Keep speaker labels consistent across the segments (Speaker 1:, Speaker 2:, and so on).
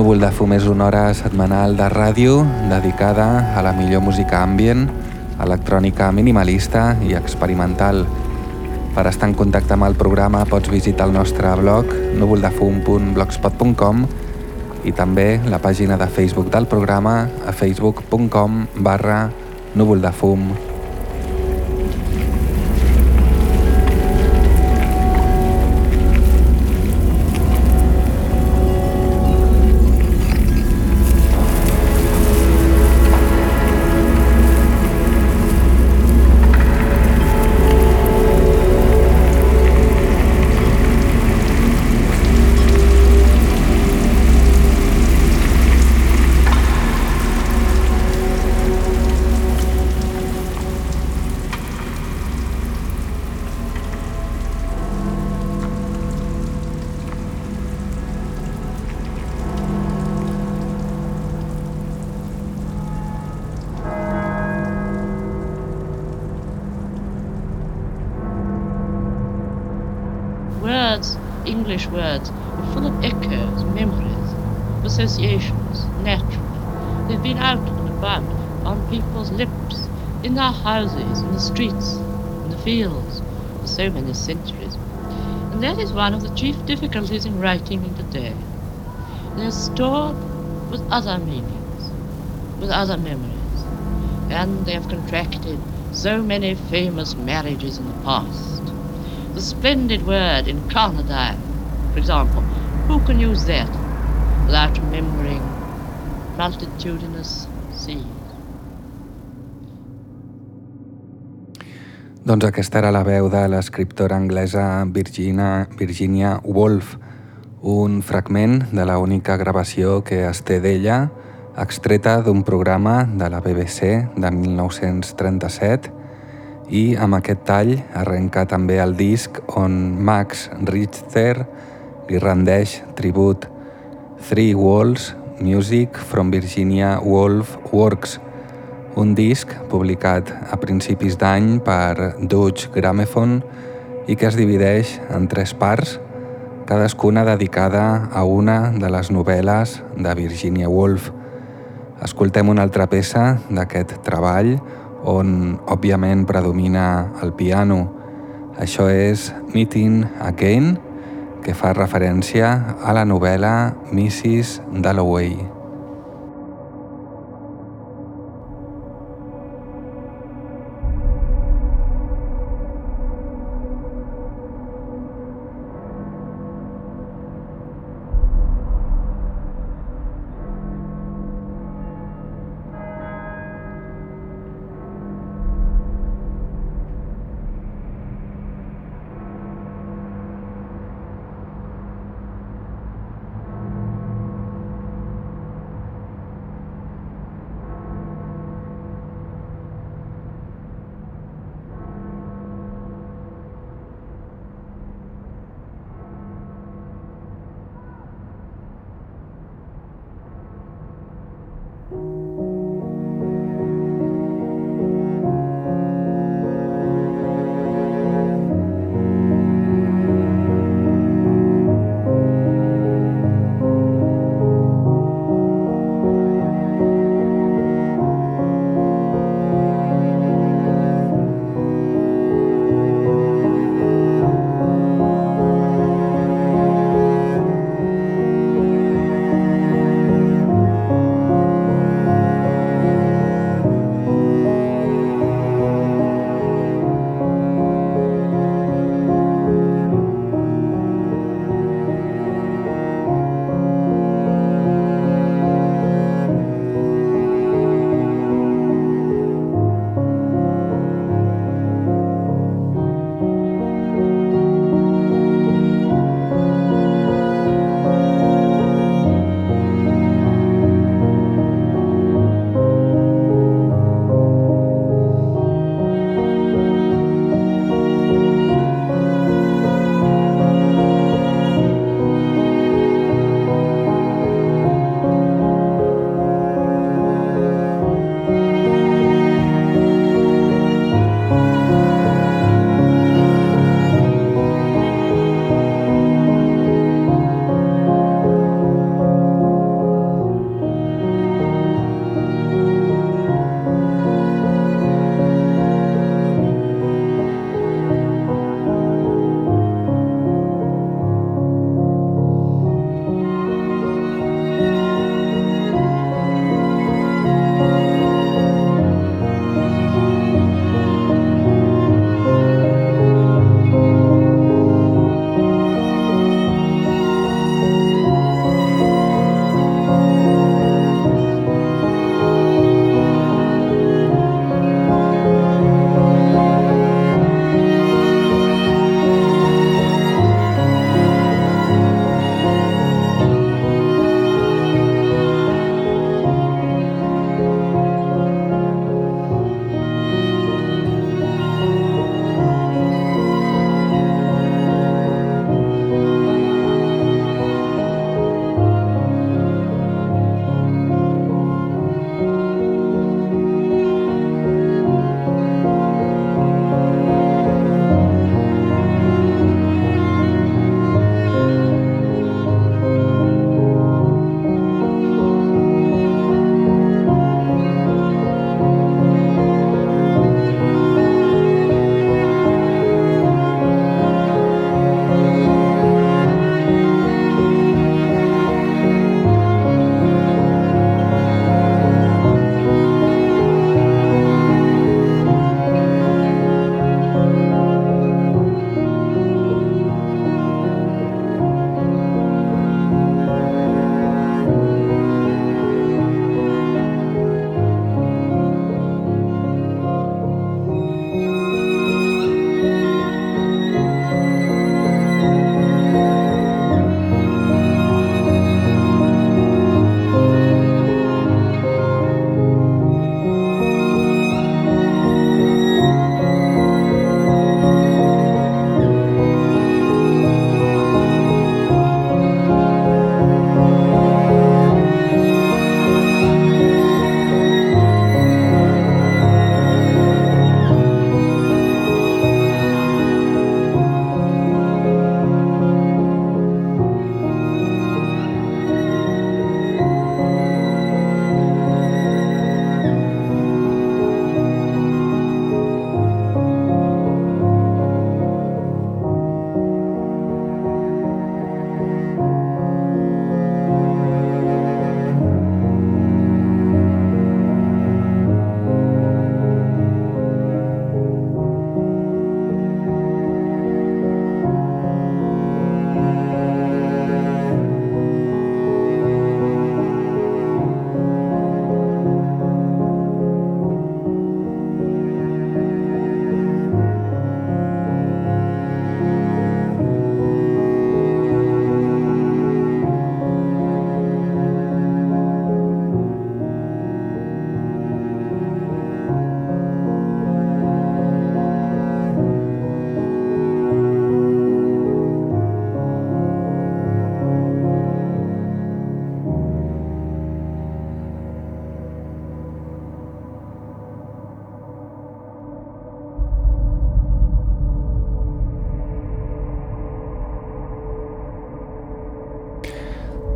Speaker 1: Núvol de fum és una hora setmanal de ràdio dedicada a la millor música ambient, electrònica minimalista i experimental. Per estar en contacte amb el programa pots visitar el nostre blog núvoldefum.blogspot.com i també la pàgina de Facebook del programa a facebook.com barra núvoldefum.com
Speaker 2: that is one of the chief difficulties in writing in the day. They are stored with other meanings, with other memories, and they have contracted so many famous marriages in the past. The splendid word incarnadine, for example, who can use that without remembering multitudinous seas?
Speaker 1: Doncs aquesta era la veu de l'escriptora anglesa Virginia, Virginia Woolf, un fragment de la única gravació que es té d'ella, extreta d'un programa de la BBC de 1937 i amb aquest tall arrenca també el disc on Max Richter li rendeix tribut Three Walls Music from Virginia Woolf Works, un disc publicat a principis d'any per Dutch Gramophone i que es divideix en tres parts, cadascuna dedicada a una de les novel·les de Virginia Woolf. Escoltem una altra peça d'aquest treball on, òbviament, predomina el piano. Això és Meeting Again, que fa referència a la novel·la Mrs. Dalloway.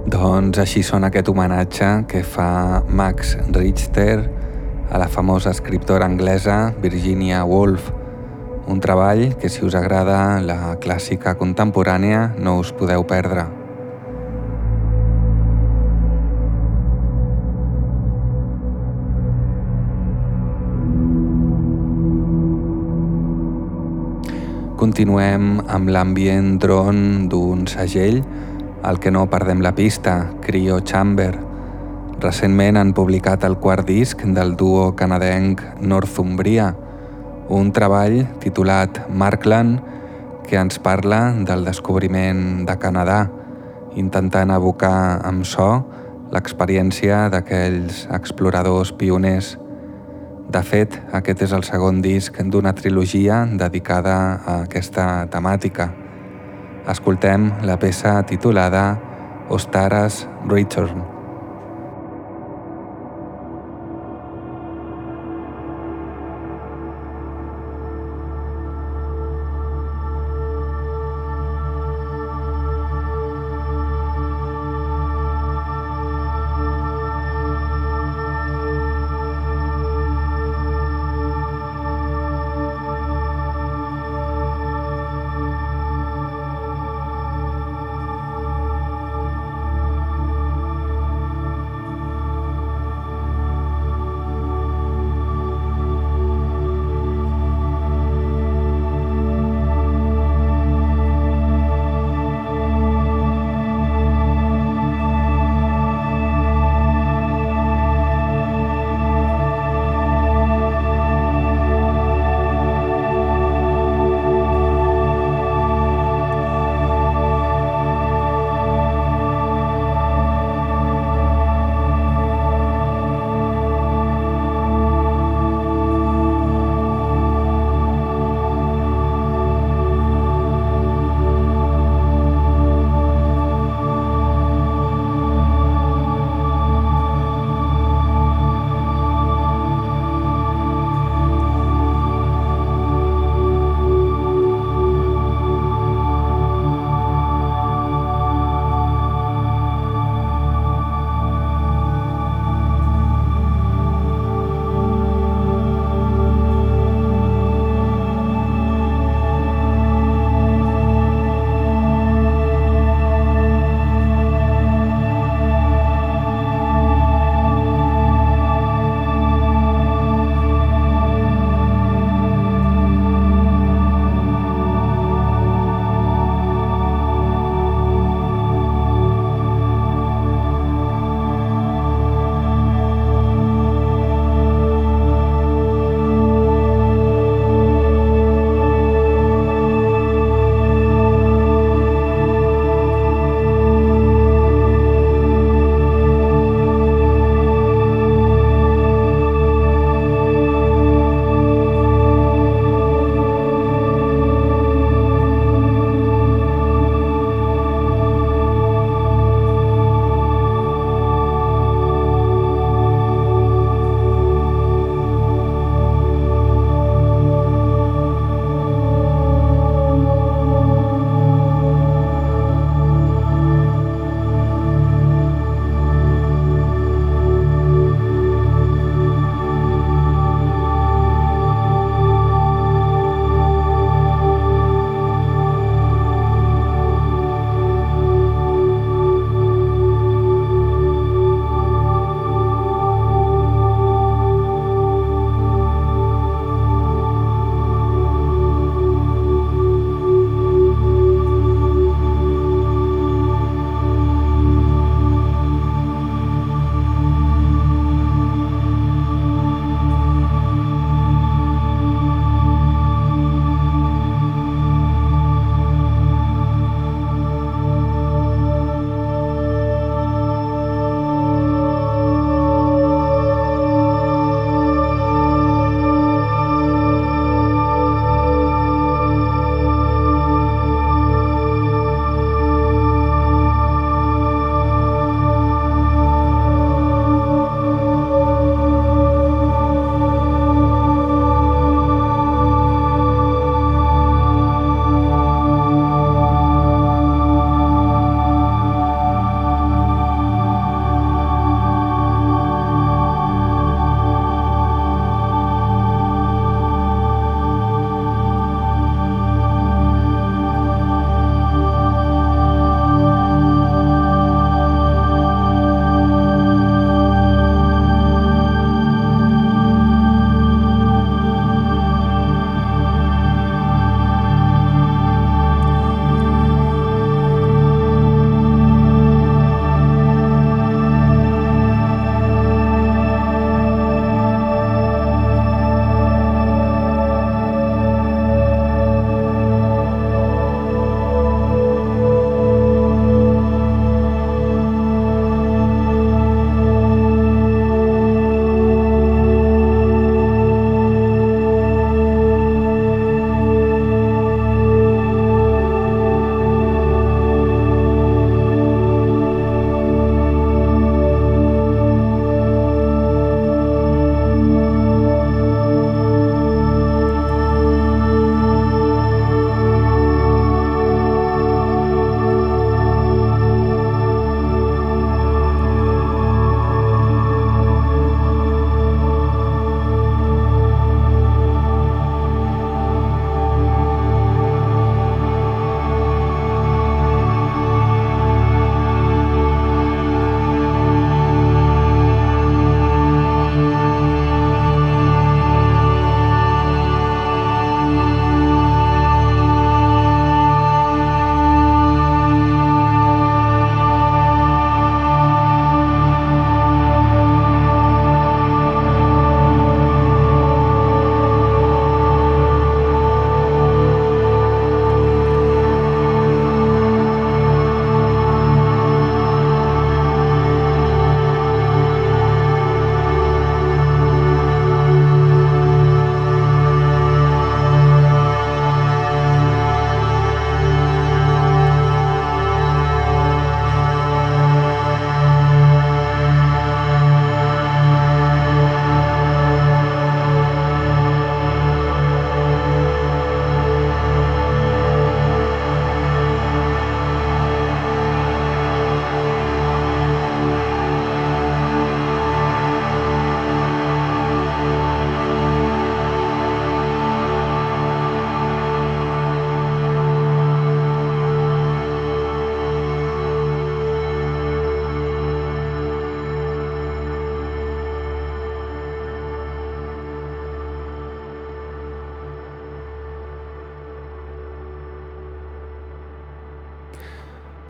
Speaker 1: Doncs així sona aquest homenatge que fa Max Richter a la famosa escriptora anglesa Virginia Woolf, un treball que si us agrada la clàssica contemporània no us podeu perdre. Continuem amb l'ambient dron d'un segell al que no perdem la pista, Cryo Chamber. Recentment han publicat el quart disc del duo canadenc Northumbria, un treball titulat Markland que ens parla del descobriment de Canadà, intentant evocar amb so l'experiència d'aquells exploradors pioners. De fet, aquest és el segon disc d'una trilogia dedicada a aquesta temàtica. Escoltem la peça titulada Ostara's Return.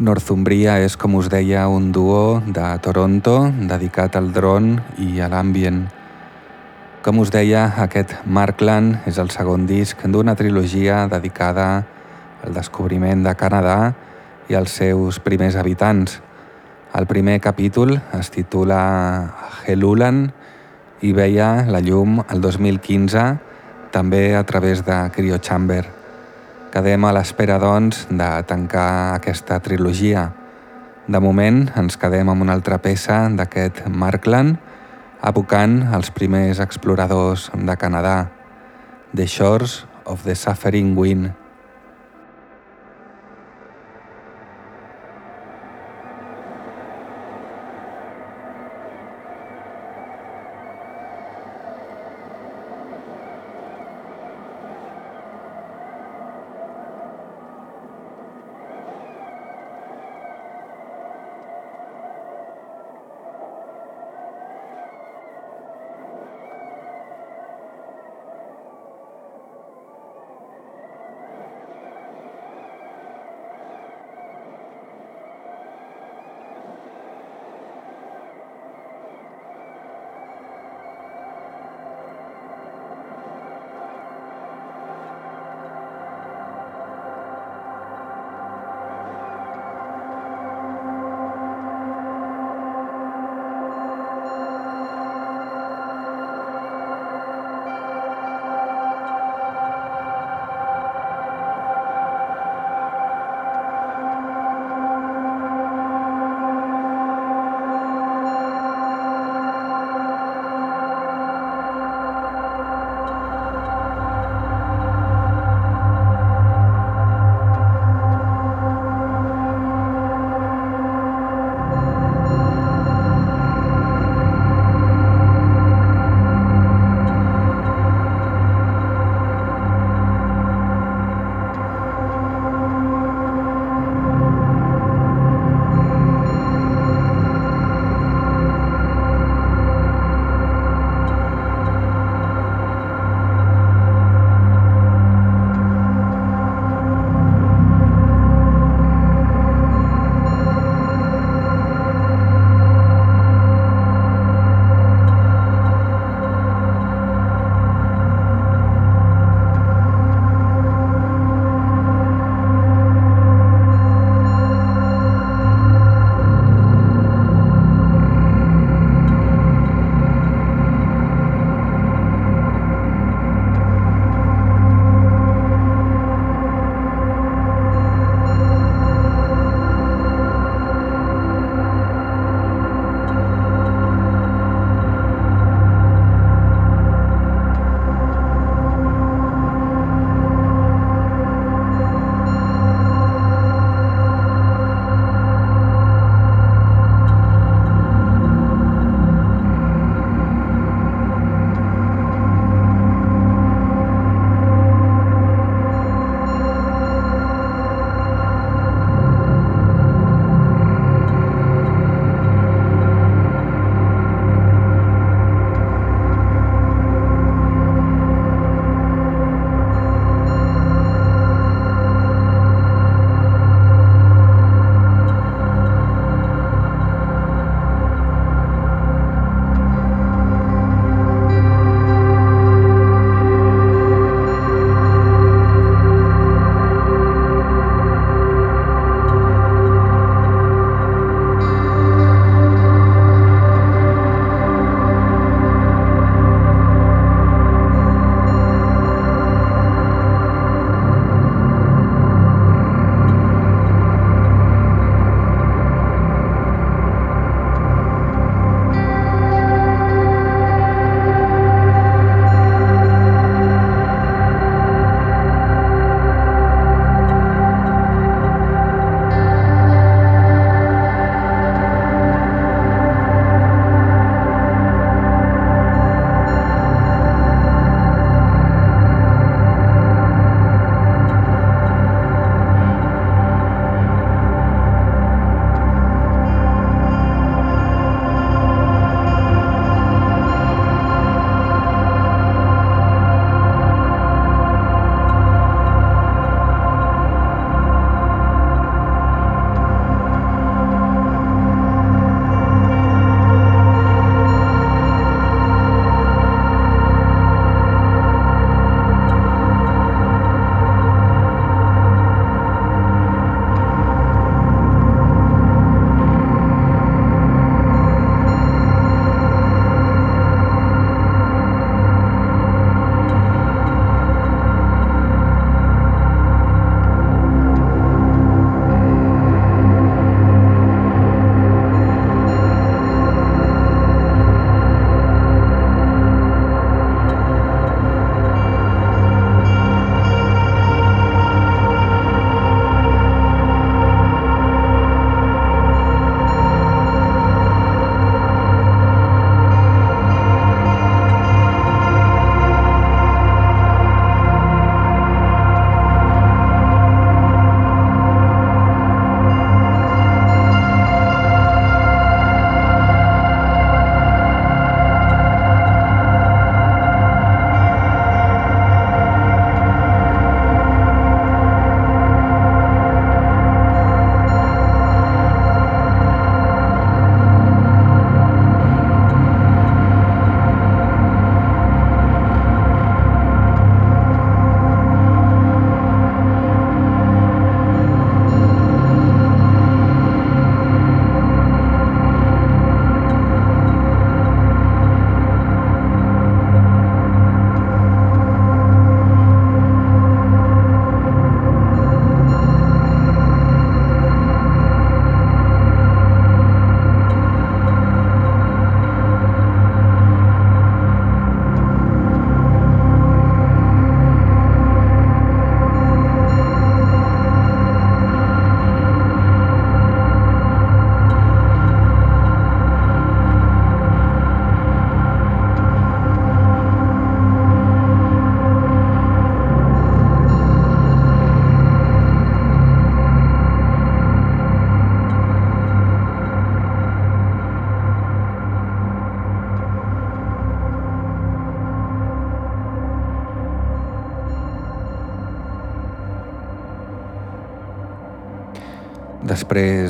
Speaker 1: Northumbria és, com us deia, un duo de Toronto dedicat al dron i a l'ambient. Com us deia, aquest Markland és el segon disc d'una trilogia dedicada al descobriment de Canadà i als seus primers habitants. El primer capítol es titula Helulan i veia la llum el 2015 també a través de Cryo Chamber. Quedem a l'espera, doncs, de tancar aquesta trilogia. De moment ens quedem amb una altra peça d'aquest Markland, abocant els primers exploradors de Canadà, The Shores of the Suffering Wind.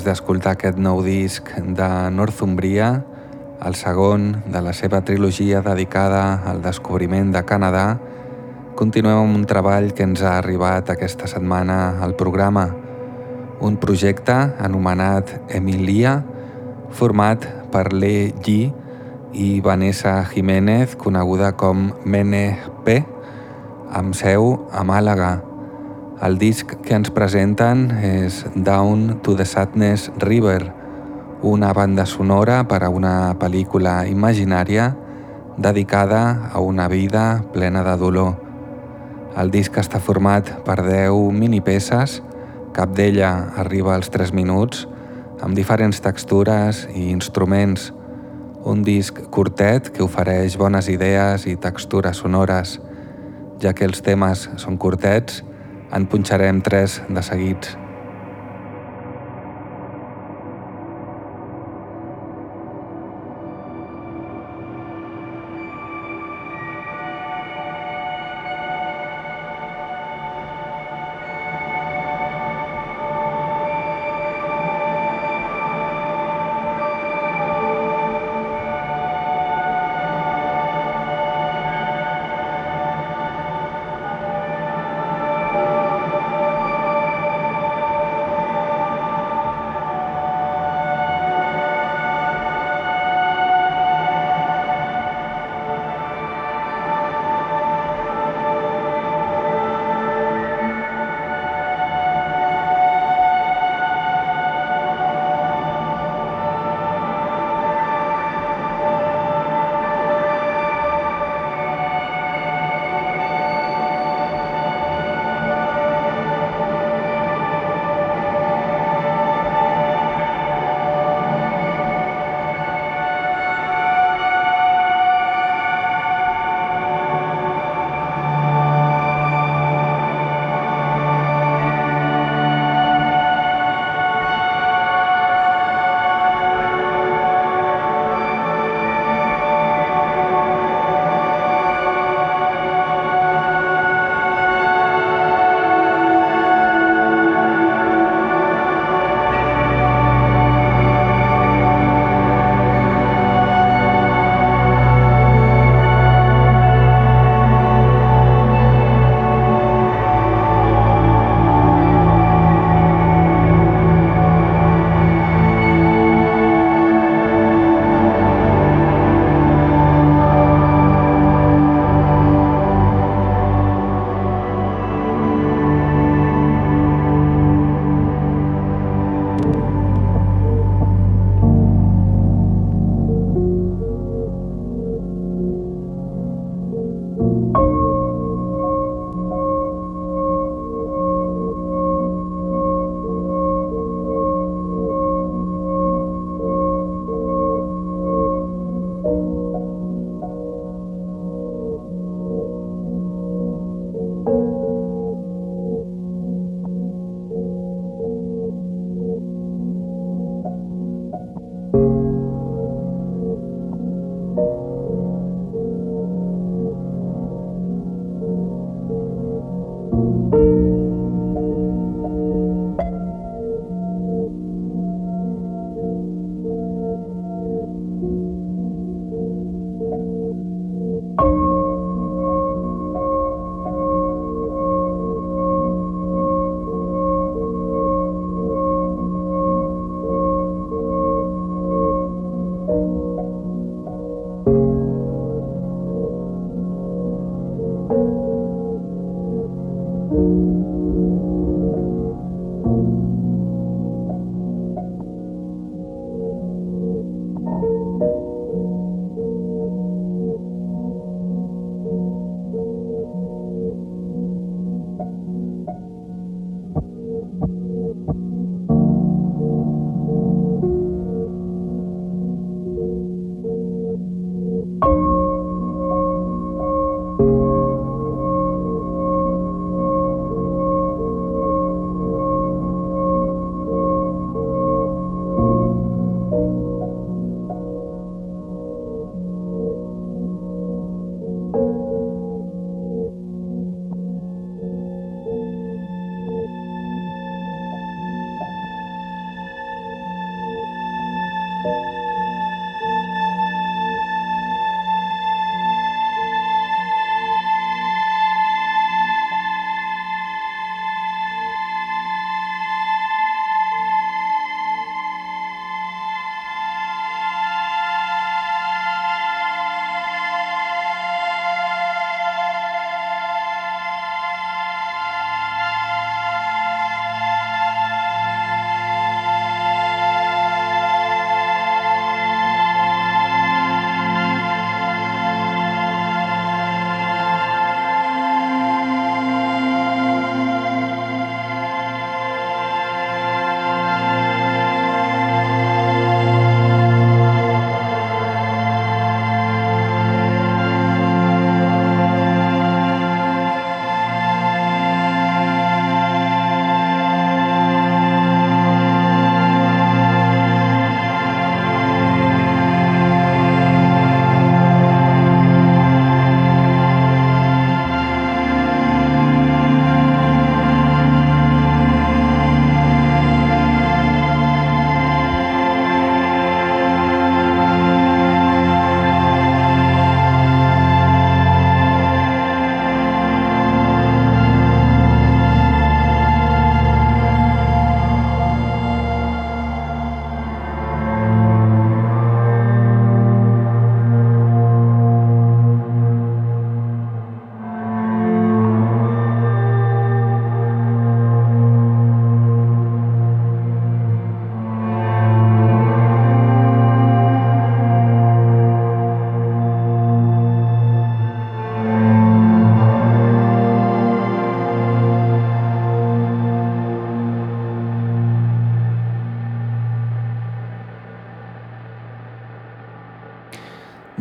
Speaker 1: D'escoltar aquest nou disc de Northumbria, el segon de la seva trilogia dedicada al descobriment de Canadà, continuem amb un treball que ens ha arribat aquesta setmana al programa, un projecte anomenat Emilia, format per Le G i Vanessa Jiménez, coneguda com Mene P, amb seu a Màlaga. El disc que ens presenten és Down to the Sadness River, una banda sonora per a una pel·lícula imaginària dedicada a una vida plena de dolor. El disc està format per 10 minipeces, cap d'ella arriba als 3 minuts, amb diferents textures i instruments. Un disc curtet que ofereix bones idees i textures sonores. Ja que els temes són curtets, en punxarem tres de seguits.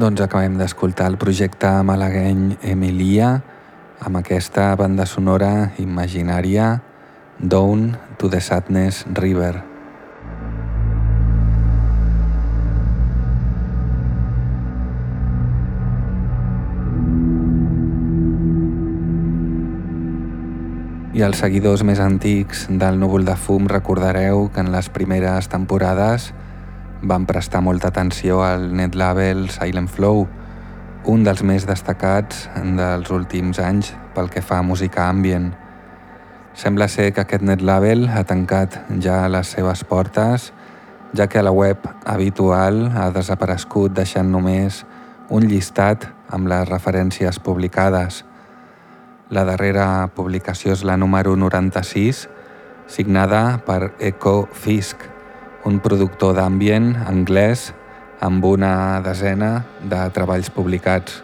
Speaker 1: Doncs acabem d'escoltar el projecte malagueny Emilia amb aquesta banda sonora imaginària Down to the Sadness River. I els seguidors més antics del Núvol de Fum recordareu que en les primeres temporades van prestar molta atenció al net label Silent Flow, un dels més destacats dels últims anys pel que fa a música ambient. Sembla ser que aquest net label ha tancat ja les seves portes, ja que la web habitual ha desaparegut deixant només un llistat amb les referències publicades. La darrera publicació és la número 96, signada per Echo Fisk, un productor d'ambient anglès amb una desena de treballs publicats.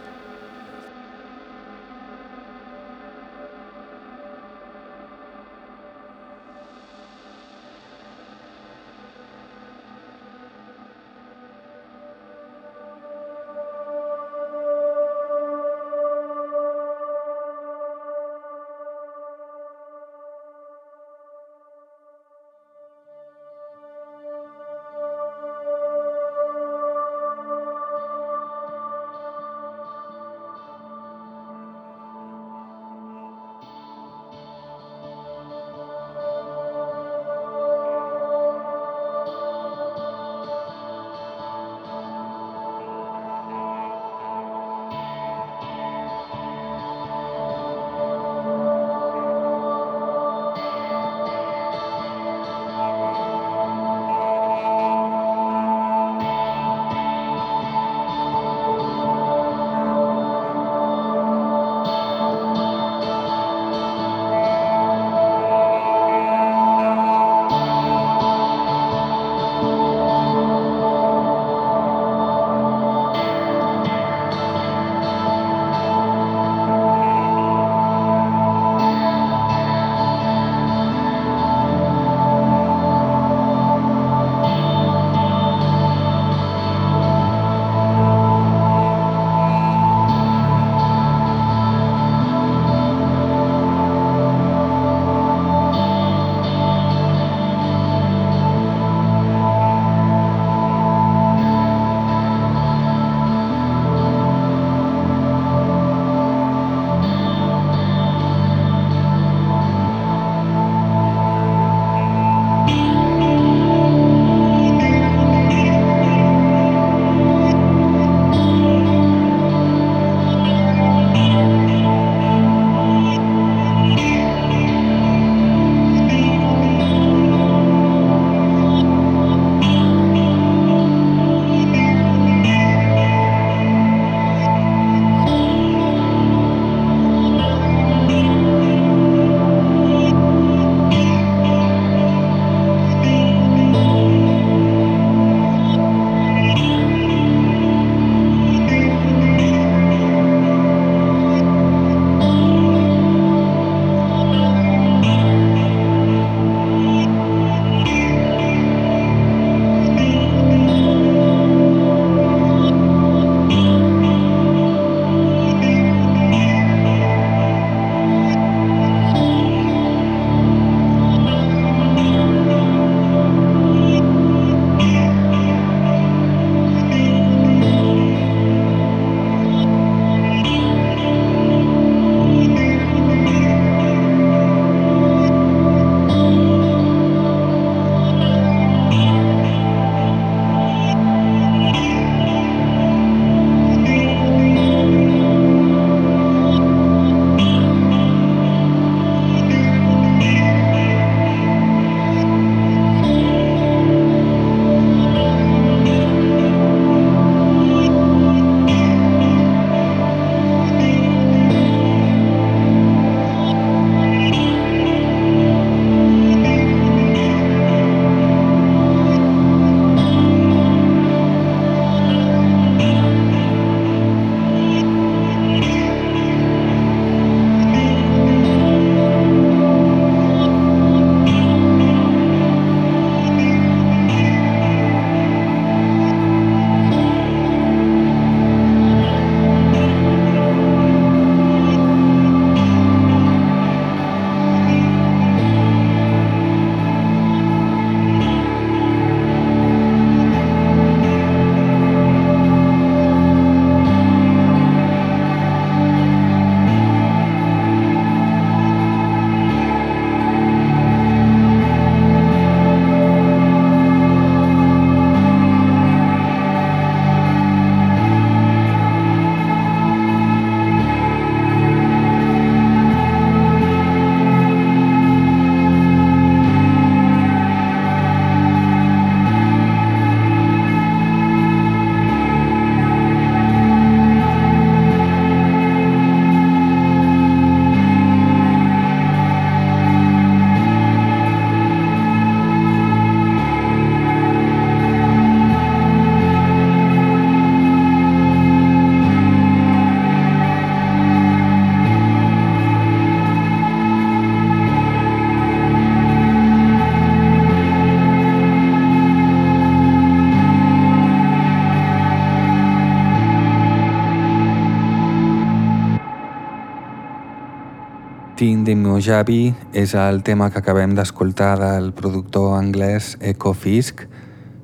Speaker 1: Tindi Mojabi és el tema que acabem d'escoltar del productor anglès Echo Fisk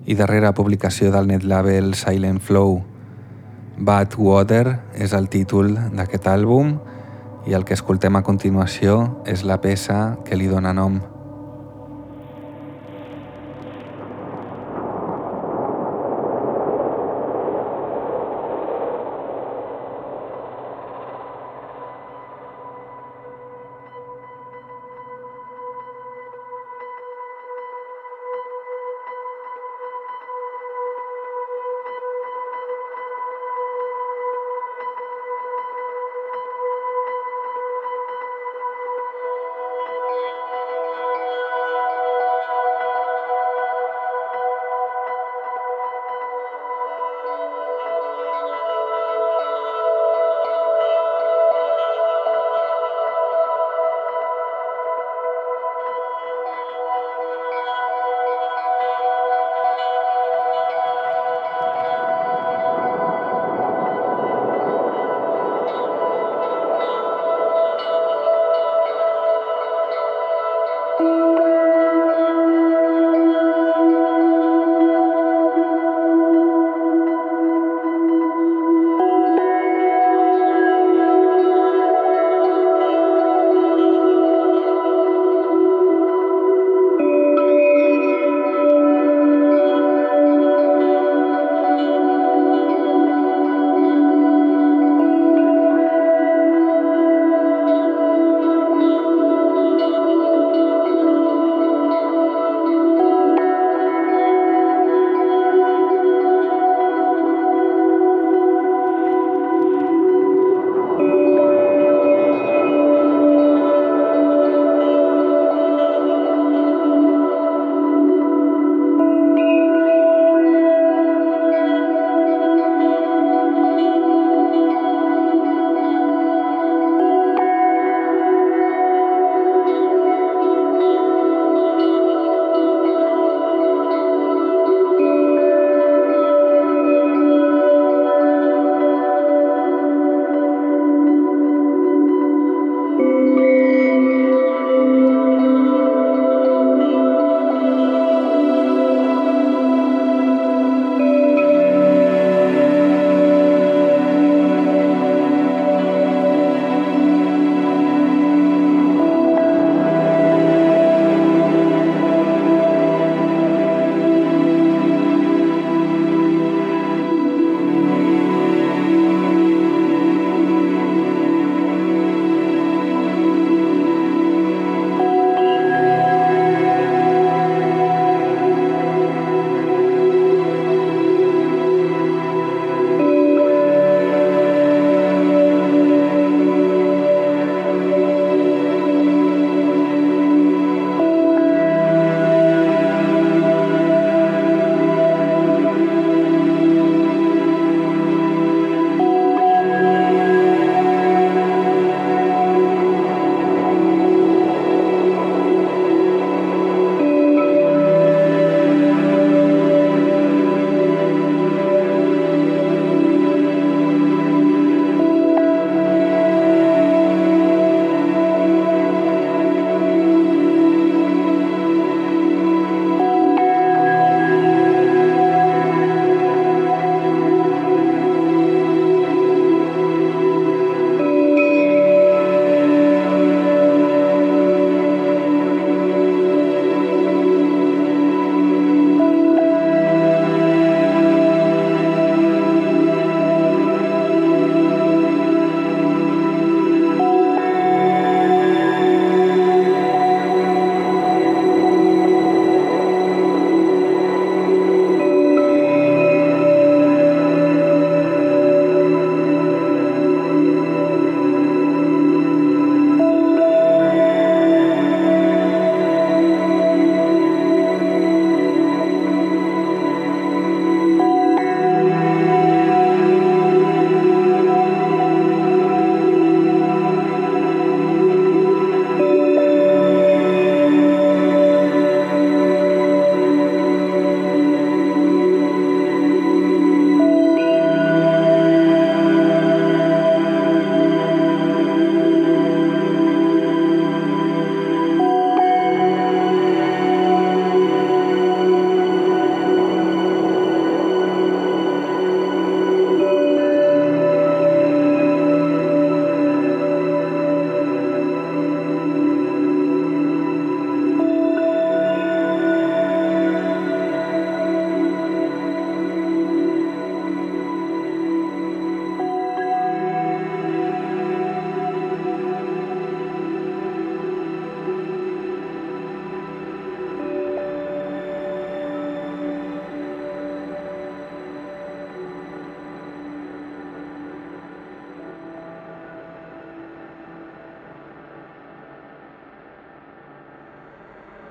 Speaker 1: i darrera publicació del netlabel Silent Flow. Bad Water és el títol d'aquest àlbum i el que escoltem a continuació és la peça que li dóna nom.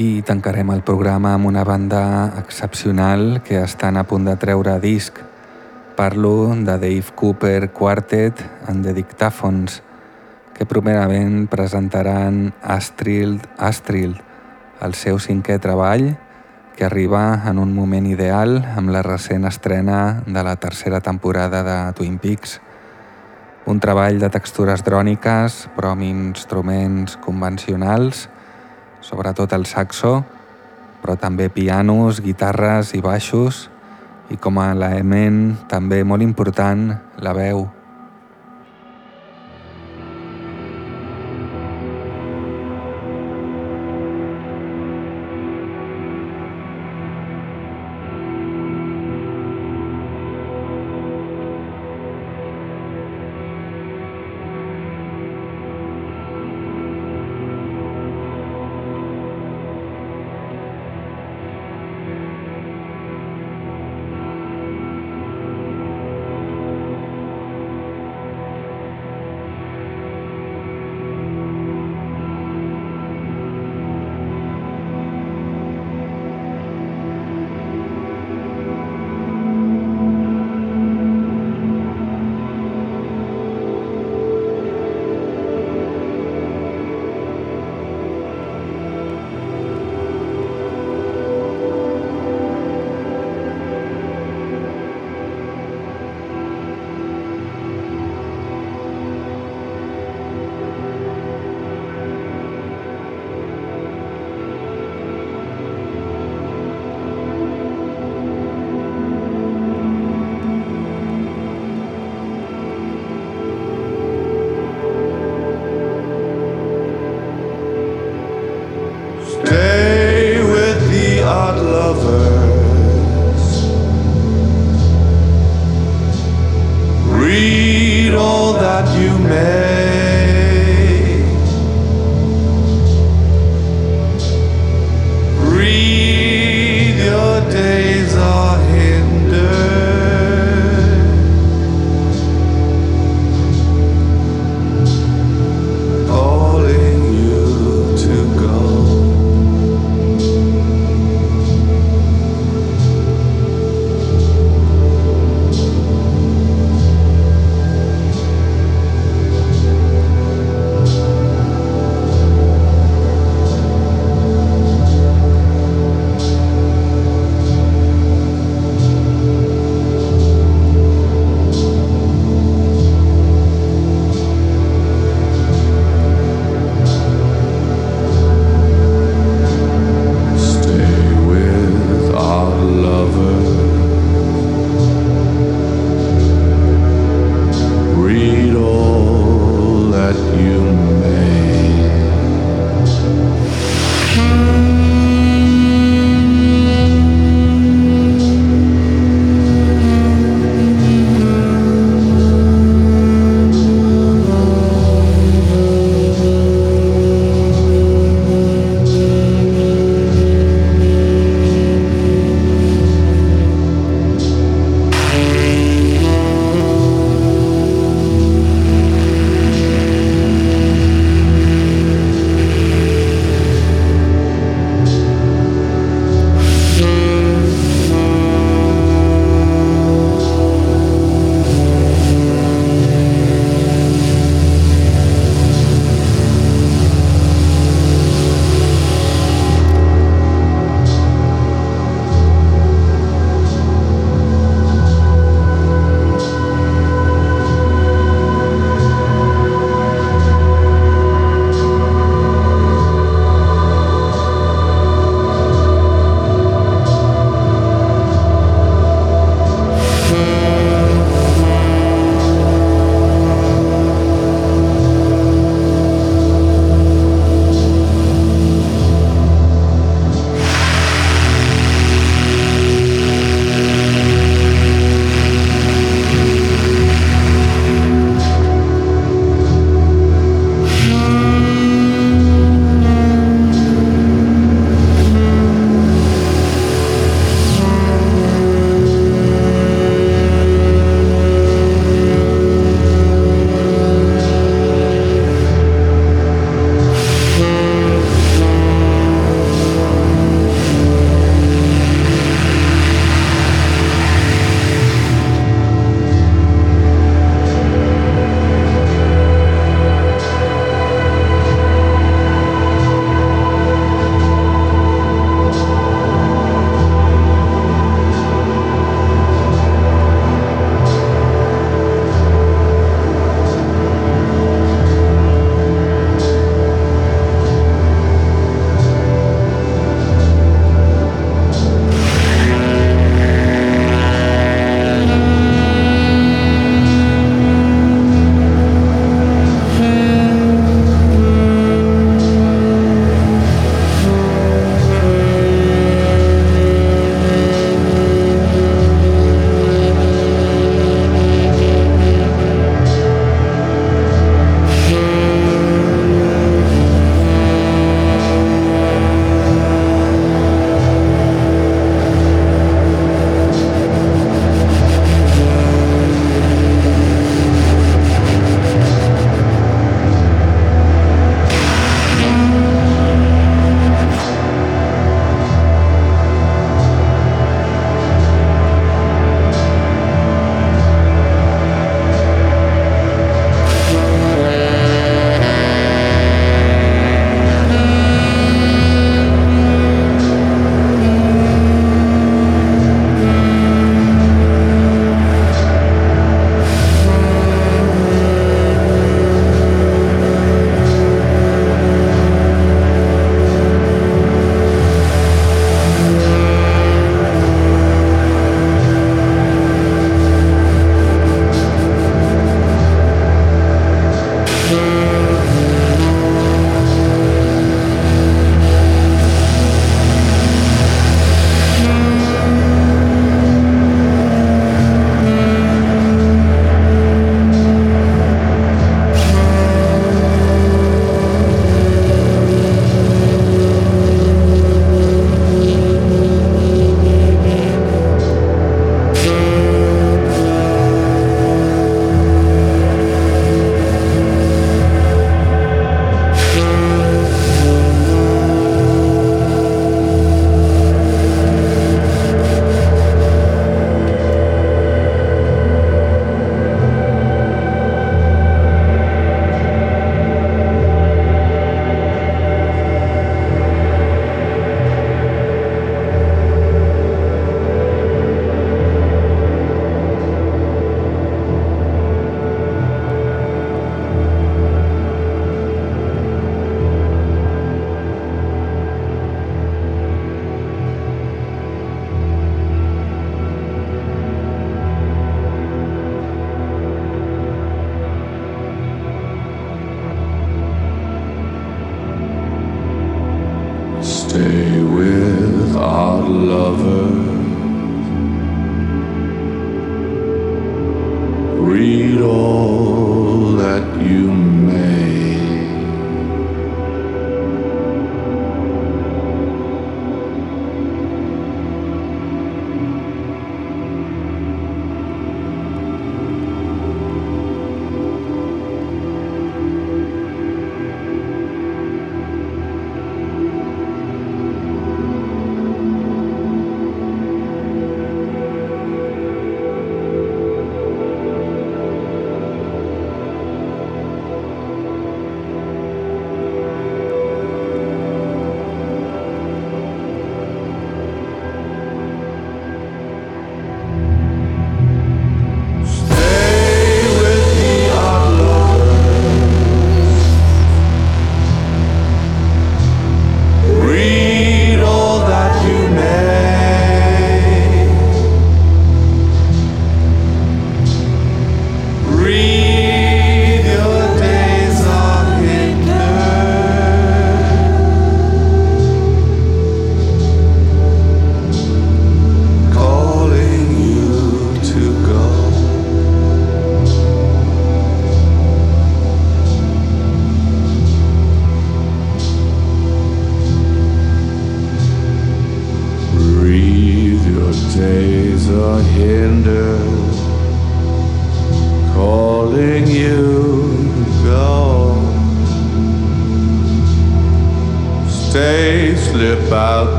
Speaker 1: I tancarem el programa amb una banda excepcional que estan a punt de treure disc. Parlo de Dave Cooper Quartet and the Dictaphones, que primerament presentaran Astrild Astrild, el seu cinquè treball, que arriba en un moment ideal amb la recent estrena de la tercera temporada de Twin Peaks. Un treball de textures dròniques, però amb instruments convencionals, sobretot el saxo, però també pianos, guitarres i baixos, i com a element també molt important, la veu.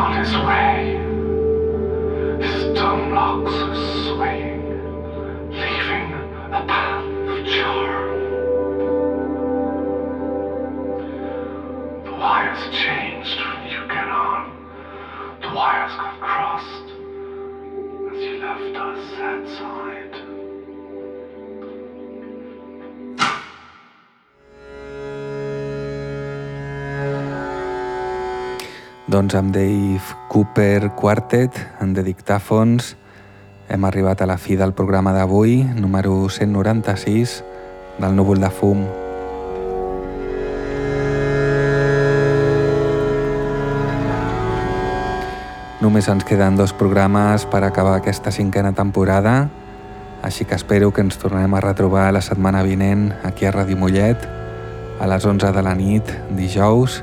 Speaker 3: on his way. His tongue locks
Speaker 1: Doncs amb Dave Cooper Quartet, en de dictàfons, hem arribat a la fi del programa d'avui, número 196, del núvol de fum. Només ens queden dos programes per acabar aquesta cinquena temporada, així que espero que ens tornem a retrobar la setmana vinent aquí a Ràdio Mollet a les 11 de la nit, dijous,